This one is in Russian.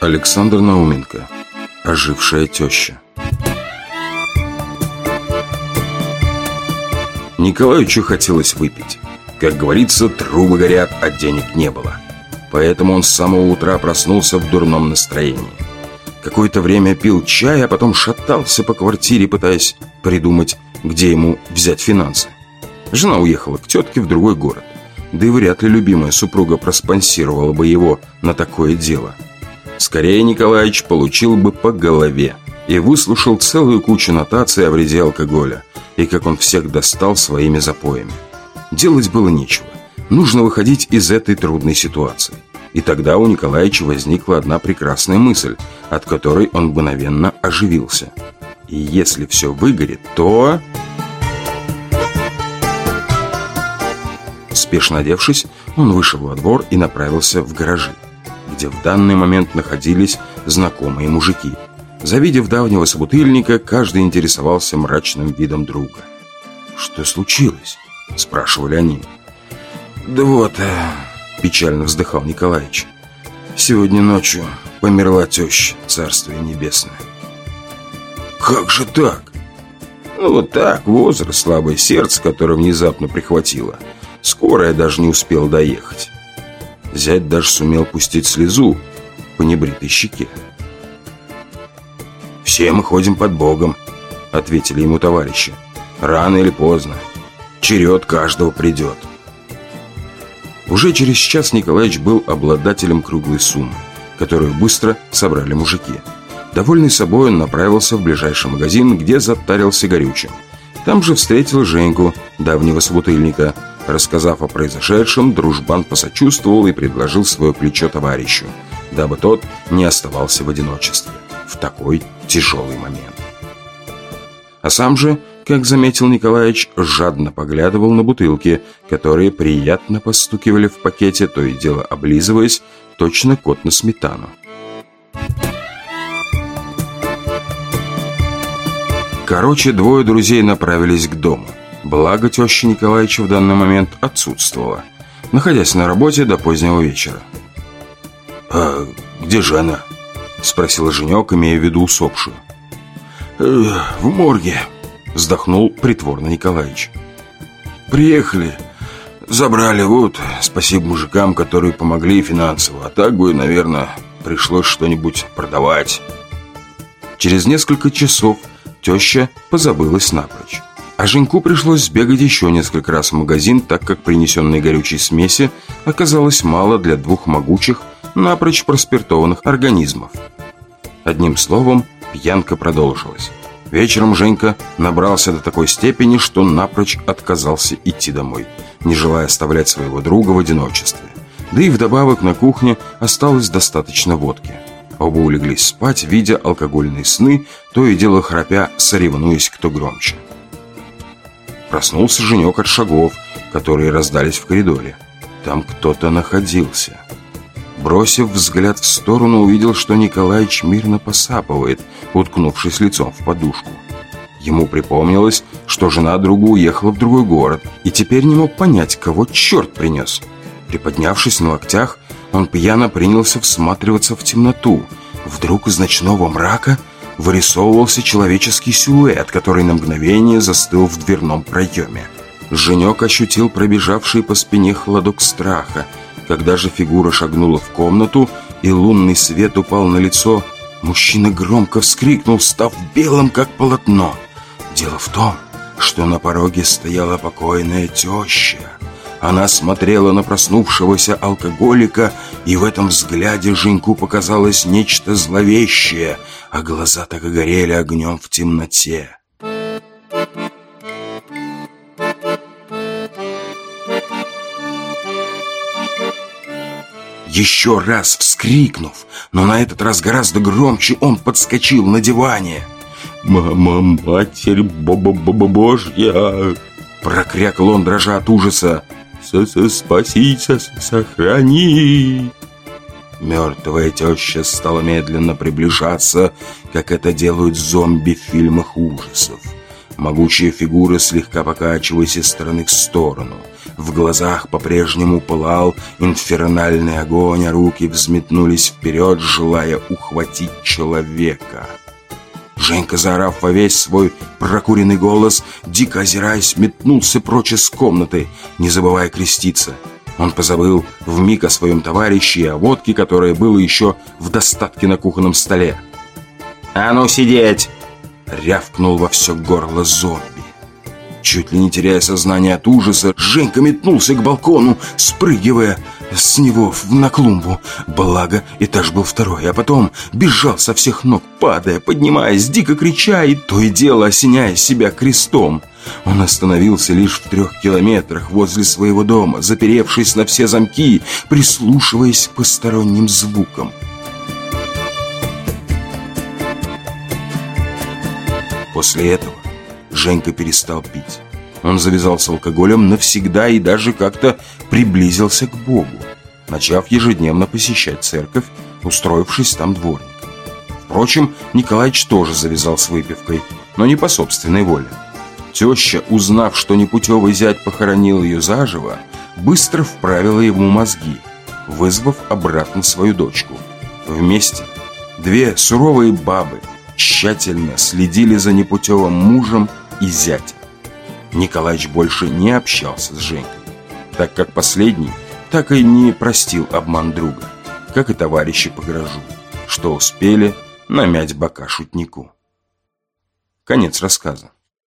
Александр Науменко Ожившая теща Николаевичу хотелось выпить. Как говорится, трубы горят, а денег не было. Поэтому он с самого утра проснулся в дурном настроении. Какое-то время пил чай, а потом шатался по квартире, пытаясь придумать, где ему взять финансы. Жена уехала к тетке в другой город. Да и вряд ли любимая супруга проспонсировала бы его на такое дело. Скорее Николаевич получил бы по голове и выслушал целую кучу нотаций о вреде алкоголя и как он всех достал своими запоями. Делать было нечего. Нужно выходить из этой трудной ситуации. И тогда у Николаевича возникла одна прекрасная мысль, от которой он мгновенно оживился. И если все выгорит, то... Спешно одевшись, он вышел во двор и направился в гаражи, где в данный момент находились знакомые мужики. Завидев давнего собутыльника, каждый интересовался мрачным видом друга. «Что случилось?» – спрашивали они. «Да вот...» э, Печально вздыхал Николаевич. Сегодня ночью померла теща, царствие небесное. Как же так? Ну вот так, возраст, слабое сердце, которое внезапно прихватило. Скорая даже не успел доехать. Зять даже сумел пустить слезу по небритой щеке. «Все мы ходим под Богом», — ответили ему товарищи. «Рано или поздно. Черед каждого придет». Уже через час Николаевич был обладателем круглой суммы, которую быстро собрали мужики. Довольный собой он направился в ближайший магазин, где затарился горючим. Там же встретил Женьку, давнего собутыльника. Рассказав о произошедшем, дружбан посочувствовал и предложил свое плечо товарищу, дабы тот не оставался в одиночестве в такой тяжелый момент. А сам же как заметил Николаевич, жадно поглядывал на бутылки, которые приятно постукивали в пакете, то и дело облизываясь, точно кот на сметану. Короче, двое друзей направились к дому. Благо, теща Николаевича в данный момент отсутствовала, находясь на работе до позднего вечера. «А где же она?» – спросил Женек, имея в виду усопшую. «Э, «В морге», Вздохнул притворно Николаевич Приехали Забрали вот Спасибо мужикам, которые помогли финансово А так бы, наверное, пришлось что-нибудь продавать Через несколько часов теща позабылась напрочь а Женьку пришлось сбегать еще несколько раз в магазин, так как принесенной горючей смеси оказалось мало для двух могучих, напрочь проспиртованных организмов. Одним словом, пьянка продолжилась. Вечером Женька набрался до такой степени, что напрочь отказался идти домой, не желая оставлять своего друга в одиночестве. Да и вдобавок на кухне осталось достаточно водки. Оба улеглись спать, видя алкогольные сны, то и дело храпя, соревнуясь кто громче. Проснулся Женек от шагов, которые раздались в коридоре. Там кто-то находился. Бросив взгляд в сторону, увидел, что Николаевич мирно посапывает, уткнувшись лицом в подушку. Ему припомнилось, что жена друга уехала в другой город и теперь не мог понять, кого черт принес. Приподнявшись на локтях, он пьяно принялся всматриваться в темноту. Вдруг из ночного мрака вырисовывался человеческий силуэт, который на мгновение застыл в дверном проеме. Женек ощутил пробежавший по спине холодок страха – когда же фигура шагнула в комнату и лунный свет упал на лицо, мужчина громко вскрикнул, став белым, как полотно. Дело в том, что на пороге стояла покойная теща. Она смотрела на проснувшегося алкоголика, и в этом взгляде Женьку показалось нечто зловещее, а глаза так и горели огнем в темноте. Еще раз вскрикнув, но на этот раз гораздо громче, он подскочил на диване. «Мама, матерь бо-бо-бо-божья!» Прокрякал он, дрожа от ужаса. «Спаси, сохрани!» Мертвая теща стала медленно приближаться, как это делают зомби в фильмах ужасов. Могучая фигура, слегка покачиваясь из стороны в сторону – В глазах по-прежнему пылал инфернальный огонь, а руки взметнулись вперед, желая ухватить человека. Женька, заорав во весь свой прокуренный голос, дико озираясь, метнулся прочь из комнаты, не забывая креститься. Он позабыл вмиг о своем товарище и о водке, которая было еще в достатке на кухонном столе. «А ну сидеть!» — рявкнул во все горло зомби. Чуть ли не теряя сознание от ужаса, Женька метнулся к балкону, спрыгивая с него на клумбу. Благо, этаж был второй, а потом бежал со всех ног, падая, поднимаясь, дико крича и то и дело осеняя себя крестом. Он остановился лишь в трех километрах возле своего дома, заперевшись на все замки, прислушиваясь к посторонним звукам. После этого Женька перестал пить. Он завязал с алкоголем навсегда и даже как-то приблизился к Богу, начав ежедневно посещать церковь, устроившись там дворником. Впрочем, Николаич тоже завязал с выпивкой, но не по собственной воле. Теща, узнав, что непутевый зять похоронил ее заживо, быстро вправила ему мозги, вызвав обратно свою дочку. Вместе две суровые бабы тщательно следили за непутевым мужем и зятем. Николаич больше не общался с Женькой, так как последний так и не простил обман друга, как и товарищи по гаражу, что успели намять бока шутнику. Конец рассказа.